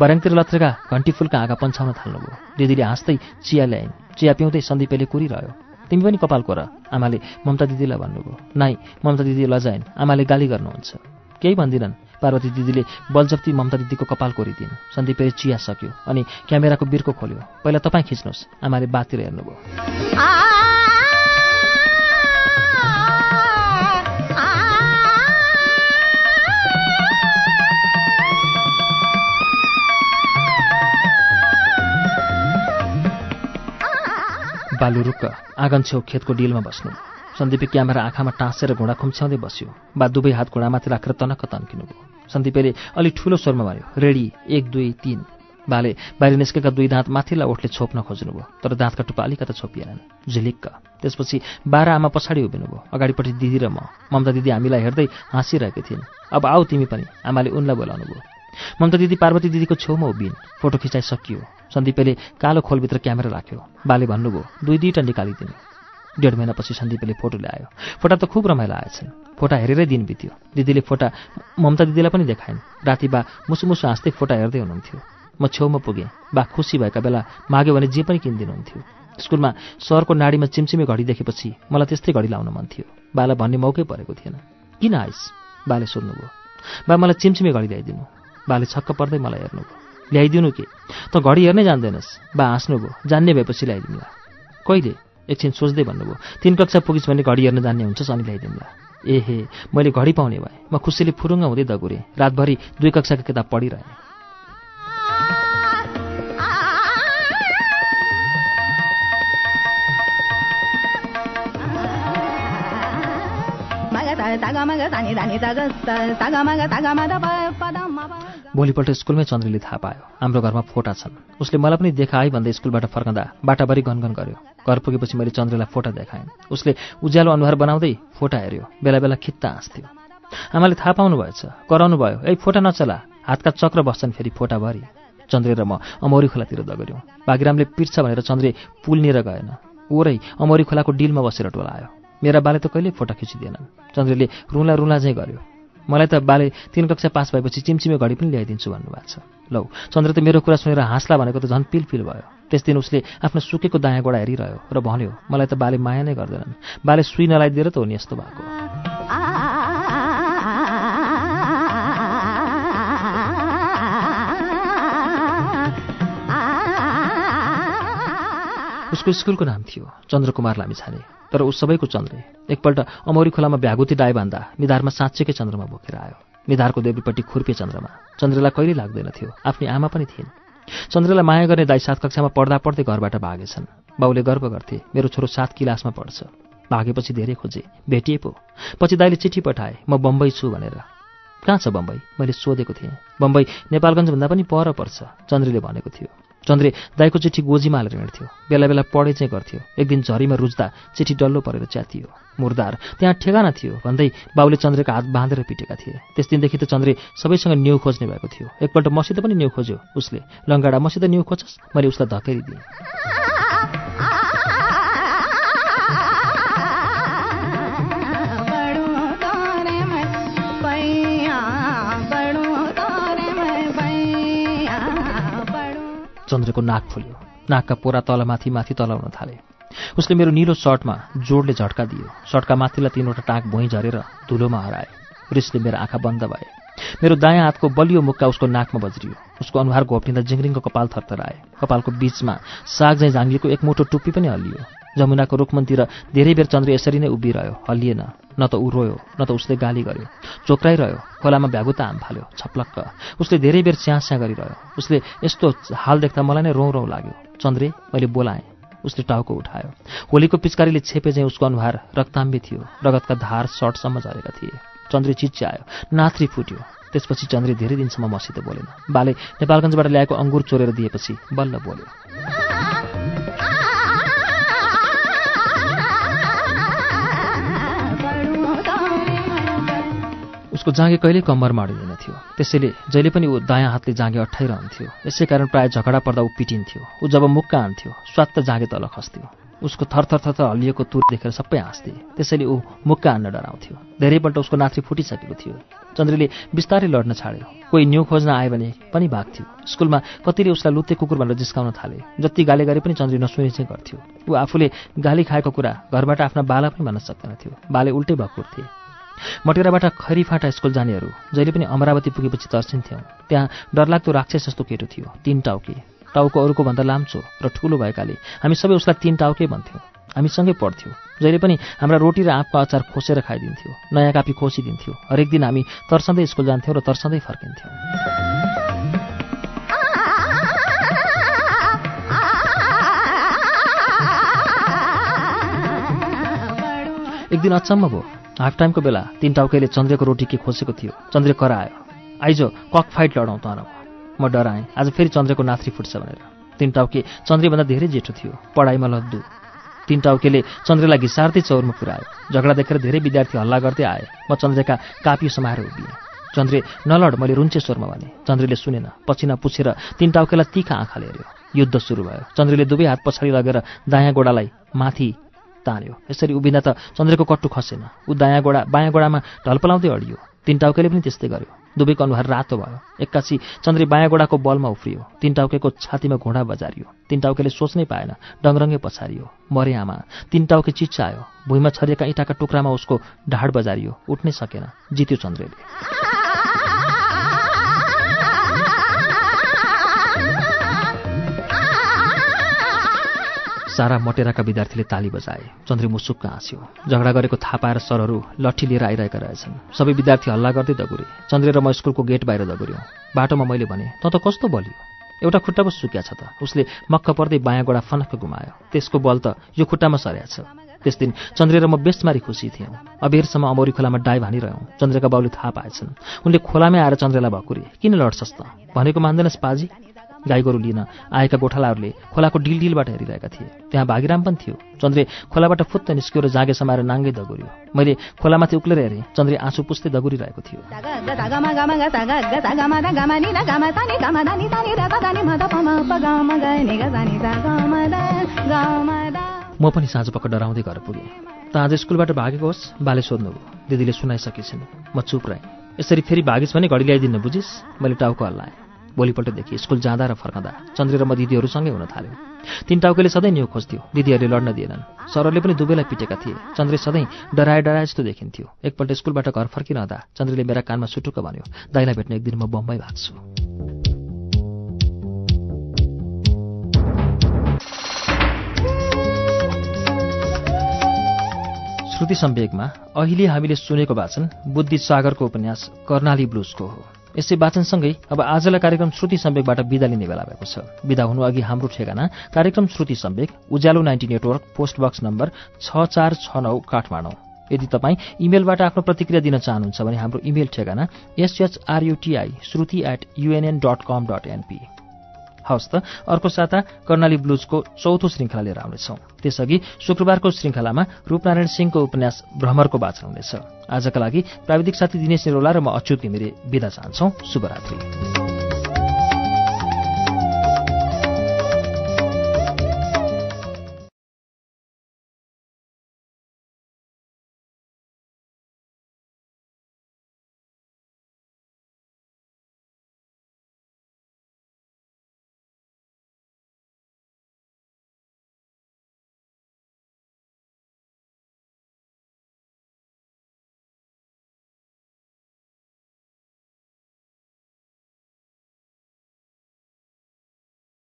बर्याङतिर लत्रेका घन्टी फुलका आँखा पन्छाउन थाल्नुभयो। दिदीले हाँस्दै चिया ल्याइन्। चिया पिउँदै सन्दीपेले कुरिरह्यो। तिमी पनि कपाल कोर आमाले ममता दिदीलाई भन्नुभयो। नाइ ममता दिदी लजाइन् आमाले गाली गर्नुहुन्छ। केही भन्दिनन्। पार्वती दिदीले बलजप्ती ममता दिदीको कपाल कोरिदिन्। सन्दीपले चिया सक्यो अनि क्यामेराको बिर्को खोल्यो। पहिला तपाईँ खिच्नुहोस्। आमाले बातिर हेर्नुभयो। बालु रुक्क आँगन छेउ खेतको डिलमा बस्नु। सन्दीपे क्यामेरा आँखामा टाँसेर घुँडा खुम्च्याउँदै बस्यो। बा दुवै हात घुँडामाथि राखेर तनक्क तन्किनुभयो। सन्दीपेले अलि ठुलो स्वरमा भन्यो रेडी एक दुई तिन। बाले बाहिर निस्केका दुई दाँत माथिल्ला ओठले छोप्न खोज्नुभयो तर दाँतका टुप्पा अलिकता छोपिएनन्। झिलिक्क। त्यसपछि बाह्र आमा पछाडि उभिनुभयो। अगाडिपट्टि दिदी र म ममता दिदी हामीलाई हेर्दै हाँसिरहेकी थिइन्। अब आऊ तिमी पनि। आमाले उनलाई बोलाउनु भयो ममता दिदी पार्वती दिदीको छेउमा उभिन्। फोटो खिचाइ सकियो। सन्दीपले कालो खोलभित्र क्यामेरा राख्यो। बाले भन्नुभयो दुई दुईवटा निकालिदिनु। डेढ महिनापछि सन्दीपले फोटो ल्यायो। फोटा त खुब रमाइलो आएछन्। फोटा हेरेरै दिन बित्यो। दिदीले फोटा ममता दिदीलाई पनि देखाइन्। राति बा मुसु हाँस्दै फोटा हेर्दै हुनुहुन्थ्यो। म छेउमा पुगेँ। बा खुसी भएका बेला माग्यो भने जे पनि किनिदिनुहुन्थ्यो। स्कुलमा सरको नाडीमा चिमचिमे घडी देखेपछि मलाई त्यस्तै घडी लाउन मन थियो। बालाई भन्ने मौकै परेको थिएन। किन आइस? बाले सोध्नुभयो। बा मलाई चिमचिमे घडी ल्याइदिनु। बाले छक्क पर्दै मलाई हेर्नुभयो ल्याइदिनु के? त घडी हेर्नै जान्दैनस्। बा हाँस्नुभयो जान्ने भएपछि ल्याइदिउँला। कहिले? एकछिन सोच्दै भन्नुभयो। तिन कक्षा पुगिस् भने घडी हेर्न जान्ने हुन्छ अनि ल्याइदिउँला। ए हे मैले घडी पाउने भएँ। म खुसीले फुरुङ्ग हुँदै दगुरेँ। रातभरि दुई कक्षाको किताब पढिरहेँ। भोलिपल्ट स्कुलमै चन्द्रले थाहा पायो। हाम्रो घरमा फोटा छन्। उसले मलाई पनि देखाए भन्दै स्कुलबाट फर्कँदा बाटाभरि गनगन गर्यो। घर पुगेपछि मैले चन्द्रलाई फोटा देखाएँ। उसले उज्यालो अनुहार बनाउँदै फोटा हेऱ्यो। बेला बेला खित्ता हाँस्थ्यो। आमाले थाहा पाउनु भएछ कराउनु भयो। ए फोटा नचला। हातका चक्र बस्छन् फेरि फोटाभरि। चन्द्रे र म अमौरी खोलातिर दगर्यौँ। बागिरामले पिर्छ भनेर चन्द्रे पुल लिएर गएन। ओरै अमरी खोलाको डिलमा बसेर टोलायो मेरा बाले त कहिल्यै फोटो खिचिदिएनन् चन्द्रले रुला रुला चाहिँ गर्यो। मलाई त बाले तिन कक्षा पास भएपछि चिमचिमे घडी पनि ल्याइदिन्छु भन्नुभएको छ। लौ चन्द्र त मेरो कुरा सुनेर हाँस्ला भनेको त झन् पिल पिल भयो। त्यस दिन उसले आफ्नो सुकेको दायाँ गोडा हेरिरह्यो र भन्यो मलाई त बाले माया नै गर्दैनन्। बाले सुई नलाइदिएर त हो नि यस्तो भएको। उसको स्कुलको नाम थियो। चन्द्रकुमार लामिछाने तर ऊ सबैको चन्द्रे। एकपल्ट अमौरी खोलामा भ्यागुती डाइ बाँध्दा निधारमा साँच्चैकै चन्द्रमा बोकेर आयो। निधारको देवीपट्टि खुर्पे चन्द्रमा। चन्द्रलाई कहिले लाग्दैन थियो आफ्नी आमा पनि थिइन्। चन्द्रलाई माया गर्ने दाई सात कक्षामा पढ्दा पढ्दै घरबाट भागेछन्। बाउले गर्व गर्थे मेरो छोरो सात किलासमा पढ्छ। भागेपछि धेरै खोजे। भेटिए पो। पछि दाईले चिठी पठाए म बम्बई छु भनेर। कहाँ छ बम्बई? मैले सोधेको थिएँ। बम्बई नेपालगञ्जभन्दा पनि पर पर्छ चन्द्रले भनेको थियो। चन्द्रे दाईको चिठी गोजीमा हालेर हिँड्थ्यो। बेला बेला पढे चाहिँ गर्थ्यो। एक दिन झरीमा रुच्दा चिठी डल्लो परेर च्यातियो। मुर्दार त्यहाँ ठेगाना थियो भन्दै बाउले चन्द्रेको हात बाँधेर पिटेका थिए। त्यस दिनदेखि त चन्द्रे सबैसँग न्यु खोज्ने भएको थियो। एकपल्ट मसित पनि न्यु खोज्यो उसले। लङ्गाडा मसित न्यु खोजस् मैले उसलाई धकेरिदिएँ चन्द्रको नाक फुल्यो। नाकका पोरा तलमाथि माथि तलाउन थाले। उसले मेरो निलो सर्टमा जोडले झट्का दियो। सर्टका माथिलाई तिनवटा टाँक भुइँ झरेर धुलोमा हराए। रिसले मेरो आँखा बन्द भए। मेरो दायाँ हातको बलियो मुक्का उसको नाकमा बज्रियो। उसको अनुहार घोप्टिँदा जिङ्रिङको कपाल थरथराए। कपालको बीचमा साग झैँ एक मोटो टुप्पी पनि हल्लियो। जमुनाको रुखमन्तिर धेरै बेर चन्द्र यसरी नै उभिरह्यो। हल्लिएन। न त ऊ रोयो न त उसले गाली गर्यो। चोक्राइरह्यो। खोलामा भ्यागुता आम फाल्यो छप्लक्क। उसले धेरै बेर च्याँ च्याँ गरिरह्यो। उसले यस्तो हाल देख्दा मलाई नै रौँ रौँ लाग्यो। चन्द्रे मैले बोलाएँ। उसले टाउको उठायो। होलीको पिचकारीले छेपे चाहिँ उसको अनुहार रक्ताम्बी थियो। रगतका धार सर्टसम्म झरेका थिए। चन्द्रे चिच्यायो। नाथ्री फुट्यो। त्यसपछि चन्द्रे धेरै दिनसम्म मसित बोलेन। बाले नेपालगञ्जबाट ल्याएको अङ्गुर चोरेर दिएपछि बल्ल बोल्यो। उसको जाँगे कहिल्यै कम्मर माडिँदैन थियो। त्यसैले जहिले पनि ऊ दायाँ हातले जाँगे अठाइरहन्थ्यो। यसै कारण प्रायः झगडा पर्दा ऊ पिटिन्थ्यो। ऊ जब मुक्का आन्थ्यो स्वात्त जाँगे तल खस्थ्यो। उसको थरथर थर हल्लिएको तुर देखेर सबै हाँस्थे। त्यसैले ऊ मुक्का आन्न डराउँथ्यो। धेरैपल्ट उसको नाथ्री फुटिसकेको थियो। चन्द्रले बिस्तारै लड्न छाड्यो। कोही न्यु खोज्न आयो भने पनि भाग्थ्यो। स्कुलमा कतिले उसलाई लुत्ते कुकुर भनेर जिस्काउन थाले। जति गाली गरे पनि चन्द्री नसुने चाहिँ गर्थ्यो। ऊ आफूले गाली खाएको कुरा घरबाट आफ्ना बाला पनि भन्न सक्दैनथ्यो बाले उल्टै भकुर थिए। मटेराबाट खैरीफाटा स्कुल जानेहरू जहिले पनि अमरावती पुगेपछि तर्सिन्थ्यौँ त्यहाँ डरलाग्दो राक्षस जस्तो केटो थियो तिन टाउके। टाउको अरूको भन्दा लाम्चो र ठुलो भएकाले हामी सबै उसलाई तिन टाउके भन्थ्यौँ। हामी सँगै पढ्थ्यौँ जहिले पनि हाम्रा रोटी र आँपको अचार खोसेर खाइदिन्थ्यो नयाँ कापी खोसिदिन्थ्यो। हरेक दिन हामी तर्सँदै स्कुल जान्थ्यौँ र तर्सँदै फर्किन्थ्यौँ। एक दिन अचम्म भयो। हाफ टाइमको बेला तिन टाउकेले चन्द्रको रोटी के खोसेको थियो। चन्द्र करायो। आइजो कक फाइट लडाउँ त म। डराएँ। आज फेरि चन्द्रको नाथ्री फुट्छ भनेर तिन टाउके चन्द्रभन्दा धेरै जेठो थियो। पढाइमा लद्दु। तिन टाउकेले चन्द्रलाई घिसार्दै चौरमा पुऱ्यायो। झगडा देखेर धेरै विद्यार्थी हल्ला गर्दै आए। म चन्द्रका कापी समाएर उभिएँ। चन्द्रे नलड मैले रुन्चे स्वरमा भने चन्द्रले सुनेन। पछिना पुछेर तिन टाउकेलाई तिखा आँखाले हेऱ्यो। युद्ध सुरु भयो। चन्द्रले दुवै हात पछाडि लगेर दायाँ गोडालाई माथि तान्यो। यसरी उभिँदा त चन्द्रको कट्टु खसेन। ऊ दायाँ गोडा बायाँ गोडामा ढलपलाउँदै अडियो। तिन टाउकेले पनि त्यस्तै गर्यो। दुवैको अनुहार रातो भयो। एक्कासी चन्द्रे बायाँ गोडाको बलमा उफ्रियो। तिन टाउकेको छातीमा घोडा बजारियो। तिन टाउकेले सोच्नै पाएन डङरङ्गे पछारियो। मरे आमा तिन टाउके चिच्चायो भुइँमा छरिएका इँटाका टुक्रामा उसको ढाड बजारियो। उठ्नै सकेन। जित्यो चन्द्रले। सारा मटेराका विद्यार्थीले ताली बजाए। चन्द्री मुसुक्क हाँस्यो। झगडा गरेको थाहा पाएर सरहरू लट्ठी लिएर आइरहेका रहेछन्। सबै विद्यार्थी हल्ला गर्दै दगुरे। चन्द्रे र म स्कुलको गेट बाहिर दगुर्यौँ। बाटोमा मैले भने त त कस्तो बलियो? एउटा खुट्टा पो सुक्या छ त। उसले मक्क पर्दै बायाँ गोडा फनक्क गुमायो। त्यसको बल त यो खुट्टामा सर्या छ। त्यस दिन चन्द्रे र म बेसमारी खुसी थियौँ। अबेरसम्म अमौरी खोलामा डाइ भानिरह्यौँ। चन्द्रका बाउले थाहा पाएछन्। उनले खोलामै आएर चन्द्रलाई भकुरे। किन लड्छस् त? भनेको मान्दैनस् पाजी। गाईगोरु लिन आएका गोठालाहरूले खोलाको डिलडिलबाट हेरिरहेका थिए। त्यहाँ भागीराम पनि थियो। चन्द्रे खोलाबाट फुत्त निस्क्यो र जागे समाएर नाङ्गै दगुर्यो। मैले खोलामाथि उक्लेर हेरेँ। चन्द्रे आँसु पुस्दै दगुरिरहेको थियो। म पनि साँझ पक्क डराउँदै घर पुगेँ। त आज स्कुलबाट भागेको होस् बाले सोध्नुभयो दिदीले सुनाइसकेछन्। म चुप रहेँ। यसरी फेरि भागिस् भने घडी ल्याइदिनु बुझिस्? मैले टाउको हल्लाएँ। भोलिपल्टदेखि स्कुल जाँदा र फर्कँदा चन्द्रे र म दिदीहरूसँगै हुन थाल्यो। तिन टाउकेले सधैँ न्यु खोज्थ्यो। दिदीहरूले लड्न दिएनन्। सरहरूले पनि दुवैलाई पिटेका थिए। चन्द्रे सधैँ डराए डराए जस्तो देखिन्थ्यो। एकपल्ट स्कुलबाट घर फर्किरहँदा चन्द्रले मेरा कानमा सुटुक्क भन्यो दाइलाई भेट्ने एक दिन म बम्बई भाग्छु। श्रुति सम्वेकमा अहिले हामीले सुनेको वाचन बुद्धि सागरको उपन्यास कर्णाली ब्लुजको हो। यसै वाचनसँगै अब आजलाई कार्यक्रम श्रुति सम्वेकबाट विदा लिने बेला भएको छ। विदा हुनु अघि हाम्रो ठेगाना कार्यक्रम Shruti Sambek Ujyalo ninety network post box number छ चार छ नौ काठमाडौँ। यदि तपाईँ इमेलबाट आफ्नो प्रतिक्रिया दिन चाहनुहुन्छ भने हाम्रो इमेल ठेगाना S H R U T I Shruti at UNN dot com dot NP हवस् त अर्को साता कर्णाली ब्लुजको चौथो श्रृङ्खला लिएर आउनेछौँ। त्यसअघि शुक्रबारको श्रृङ्खलामा रूपनारायण सिंहको उपन्यास भ्रमरको वाचन हुनेछ। आजका लागि प्राविधिक साथी दिनेश निरोला र म अच्युत घिमिरे विदा चाहन्छौ। शुभरात्री।